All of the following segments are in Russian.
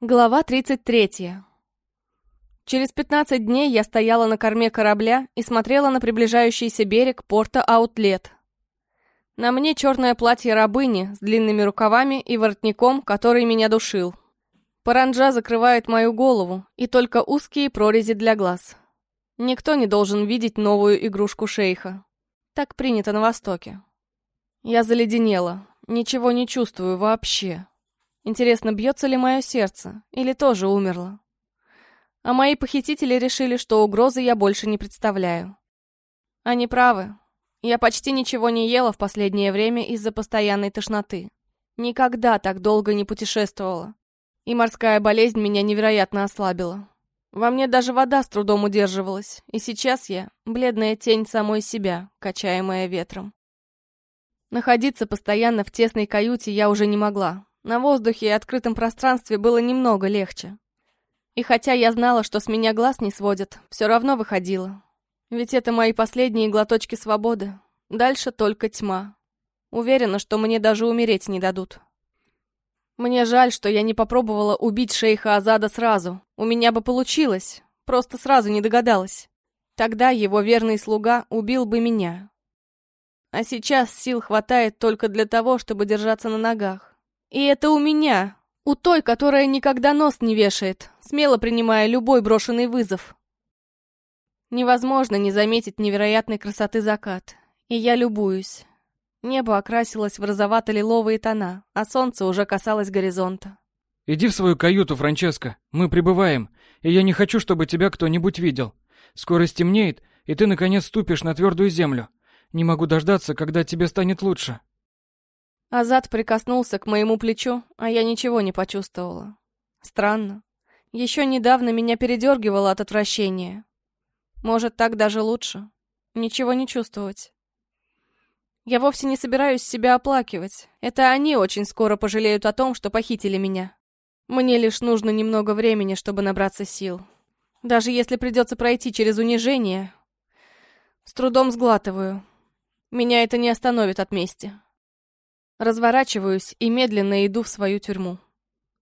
Глава 33. Через 15 дней я стояла на корме корабля и смотрела на приближающийся берег порта Аутлет. На мне черное платье рабыни с длинными рукавами и воротником, который меня душил. Паранджа закрывает мою голову и только узкие прорези для глаз. Никто не должен видеть новую игрушку шейха. Так принято на Востоке. Я заледенела, ничего не чувствую вообще. Интересно, бьется ли мое сердце, или тоже умерло? А мои похитители решили, что угрозы я больше не представляю. Они правы. Я почти ничего не ела в последнее время из-за постоянной тошноты. Никогда так долго не путешествовала. И морская болезнь меня невероятно ослабила. Во мне даже вода с трудом удерживалась, и сейчас я — бледная тень самой себя, качаемая ветром. Находиться постоянно в тесной каюте я уже не могла, на воздухе и открытом пространстве было немного легче. И хотя я знала, что с меня глаз не сводят, все равно выходила. Ведь это мои последние глоточки свободы. Дальше только тьма. Уверена, что мне даже умереть не дадут. Мне жаль, что я не попробовала убить шейха Азада сразу. У меня бы получилось, просто сразу не догадалась. Тогда его верный слуга убил бы меня. А сейчас сил хватает только для того, чтобы держаться на ногах. И это у меня, у той, которая никогда нос не вешает, смело принимая любой брошенный вызов. Невозможно не заметить невероятной красоты закат. И я любуюсь. Небо окрасилось в розовато-лиловые тона, а солнце уже касалось горизонта. «Иди в свою каюту, Франческо. Мы прибываем, и я не хочу, чтобы тебя кто-нибудь видел. Скоро стемнеет, и ты, наконец, ступишь на твердую землю. Не могу дождаться, когда тебе станет лучше». Азат прикоснулся к моему плечу, а я ничего не почувствовала. Странно. Еще недавно меня передергивало от отвращения. Может, так даже лучше. Ничего не чувствовать. Я вовсе не собираюсь себя оплакивать. Это они очень скоро пожалеют о том, что похитили меня. Мне лишь нужно немного времени, чтобы набраться сил. Даже если придется пройти через унижение, с трудом сглатываю. Меня это не остановит от мести. Разворачиваюсь и медленно иду в свою тюрьму.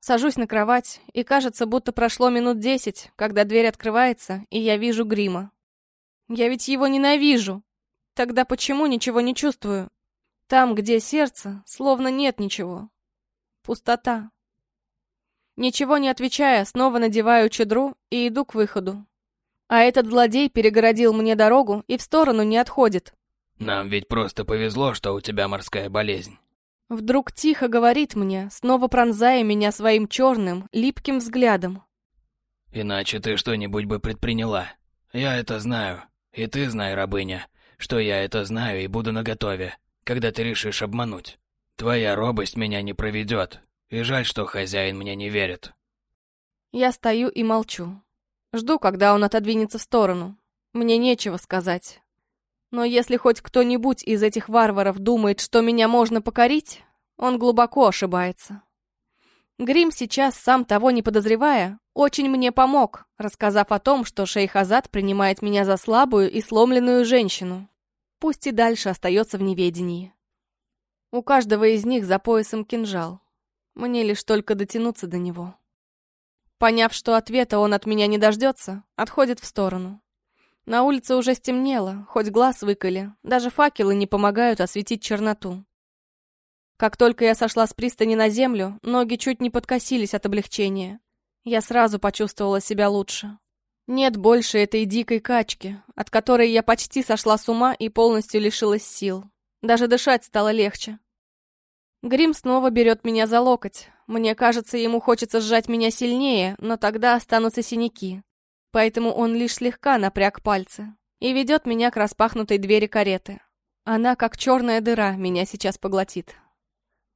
Сажусь на кровать, и кажется, будто прошло минут десять, когда дверь открывается, и я вижу грима. Я ведь его ненавижу. Тогда почему ничего не чувствую? Там, где сердце, словно нет ничего. Пустота. Ничего не отвечая, снова надеваю чедру и иду к выходу. А этот злодей перегородил мне дорогу и в сторону не отходит. Нам ведь просто повезло, что у тебя морская болезнь. Вдруг тихо говорит мне, снова пронзая меня своим черным, липким взглядом. «Иначе ты что-нибудь бы предприняла. Я это знаю. И ты знай, рабыня, что я это знаю и буду наготове, когда ты решишь обмануть. Твоя робость меня не проведет, и жаль, что хозяин мне не верит». Я стою и молчу. Жду, когда он отодвинется в сторону. Мне нечего сказать. Но если хоть кто-нибудь из этих варваров думает, что меня можно покорить, он глубоко ошибается. Грим сейчас, сам того не подозревая, очень мне помог, рассказав о том, что шейх Азад принимает меня за слабую и сломленную женщину. Пусть и дальше остается в неведении. У каждого из них за поясом кинжал. Мне лишь только дотянуться до него. Поняв, что ответа он от меня не дождется, отходит в сторону. На улице уже стемнело, хоть глаз выколи, даже факелы не помогают осветить черноту. Как только я сошла с пристани на землю, ноги чуть не подкосились от облегчения. Я сразу почувствовала себя лучше. Нет больше этой дикой качки, от которой я почти сошла с ума и полностью лишилась сил. Даже дышать стало легче. Грим снова берет меня за локоть. Мне кажется, ему хочется сжать меня сильнее, но тогда останутся синяки поэтому он лишь слегка напряг пальцы и ведет меня к распахнутой двери кареты. Она, как черная дыра, меня сейчас поглотит.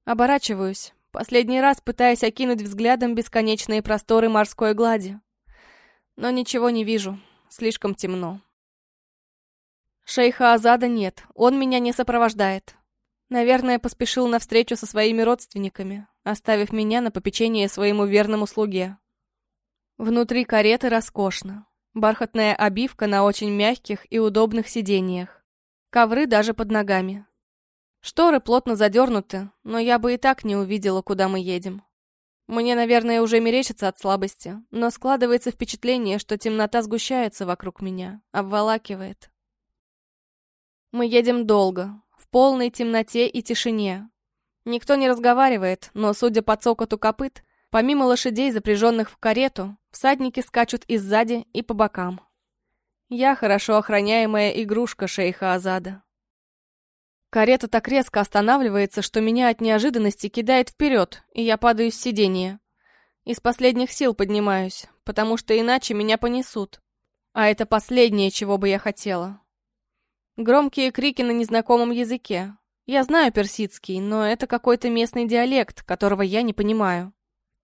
Оборачиваюсь, последний раз пытаясь окинуть взглядом бесконечные просторы морской глади. Но ничего не вижу, слишком темно. Шейха Азада нет, он меня не сопровождает. Наверное, поспешил на встречу со своими родственниками, оставив меня на попечение своему верному слуге. Внутри кареты роскошно. Бархатная обивка на очень мягких и удобных сиденьях. Ковры даже под ногами. Шторы плотно задернуты, но я бы и так не увидела, куда мы едем. Мне, наверное, уже мерещится от слабости, но складывается впечатление, что темнота сгущается вокруг меня, обволакивает. Мы едем долго, в полной темноте и тишине. Никто не разговаривает, но, судя по цокоту копыт, помимо лошадей, запряженных в карету, всадники скачут и сзади, и по бокам. Я хорошо охраняемая игрушка шейха Азада. Карета так резко останавливается, что меня от неожиданности кидает вперед, и я падаю с сиденья. Из последних сил поднимаюсь, потому что иначе меня понесут. А это последнее, чего бы я хотела. Громкие крики на незнакомом языке. Я знаю персидский, но это какой-то местный диалект, которого я не понимаю.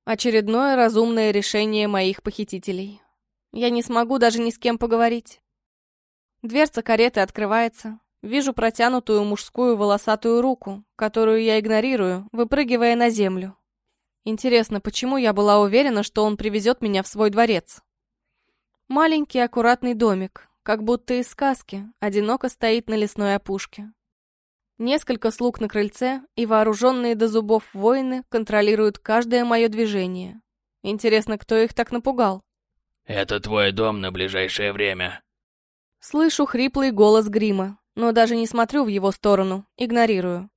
Очередное разумное решение моих похитителей. Я не смогу даже ни с кем поговорить. Дверца кареты открывается, Вижу протянутую мужскую волосатую руку, которую я игнорирую, выпрыгивая на землю. Интересно, почему я была уверена, что он привезет меня в свой дворец? Маленький аккуратный домик, как будто из сказки, одиноко стоит на лесной опушке. Несколько слуг на крыльце и вооруженные до зубов воины контролируют каждое мое движение. Интересно, кто их так напугал? «Это твой дом на ближайшее время». Слышу хриплый голос Грима, но даже не смотрю в его сторону, игнорирую.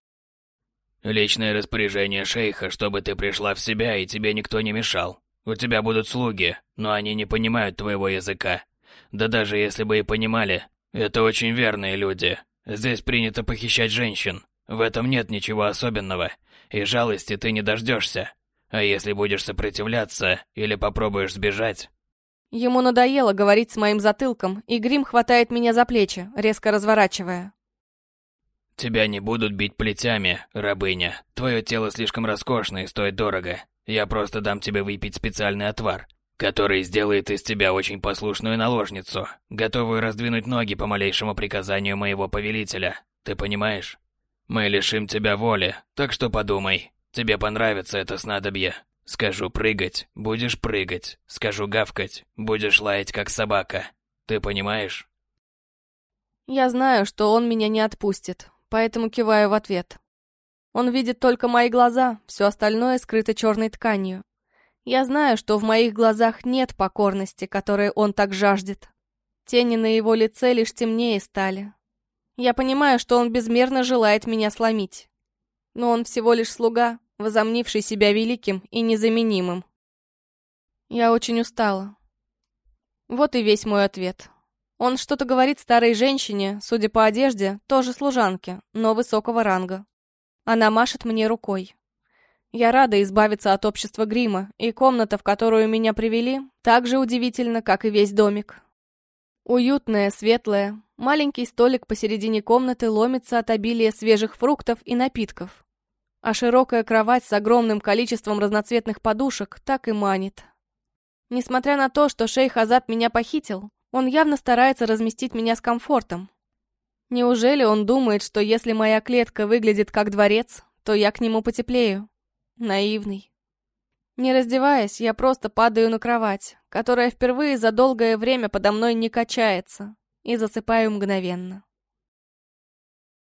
«Личное распоряжение шейха, чтобы ты пришла в себя и тебе никто не мешал. У тебя будут слуги, но они не понимают твоего языка. Да даже если бы и понимали, это очень верные люди. Здесь принято похищать женщин. В этом нет ничего особенного, и жалости ты не дождешься. А если будешь сопротивляться или попробуешь сбежать, Ему надоело говорить с моим затылком, и Грим хватает меня за плечи, резко разворачивая. «Тебя не будут бить плетями, рабыня. Твое тело слишком роскошно и стоит дорого. Я просто дам тебе выпить специальный отвар, который сделает из тебя очень послушную наложницу, готовую раздвинуть ноги по малейшему приказанию моего повелителя. Ты понимаешь? Мы лишим тебя воли, так что подумай. Тебе понравится это снадобье. Скажу прыгать, будешь прыгать. Скажу гавкать, будешь лаять как собака. Ты понимаешь? Я знаю, что он меня не отпустит, поэтому киваю в ответ. Он видит только мои глаза, все остальное скрыто черной тканью. Я знаю, что в моих глазах нет покорности, которой он так жаждет. Тени на его лице лишь темнее стали. Я понимаю, что он безмерно желает меня сломить. Но он всего лишь слуга, возомнивший себя великим и незаменимым. Я очень устала. Вот и весь мой ответ. Он что-то говорит старой женщине, судя по одежде, тоже служанке, но высокого ранга. Она машет мне рукой. Я рада избавиться от общества грима, и комната, в которую меня привели, так же удивительна, как и весь домик. Уютная, светлая, маленький столик посередине комнаты ломится от обилия свежих фруктов и напитков а широкая кровать с огромным количеством разноцветных подушек так и манит. Несмотря на то, что шейх Азат меня похитил, он явно старается разместить меня с комфортом. Неужели он думает, что если моя клетка выглядит как дворец, то я к нему потеплею? Наивный. Не раздеваясь, я просто падаю на кровать, которая впервые за долгое время подо мной не качается, и засыпаю мгновенно.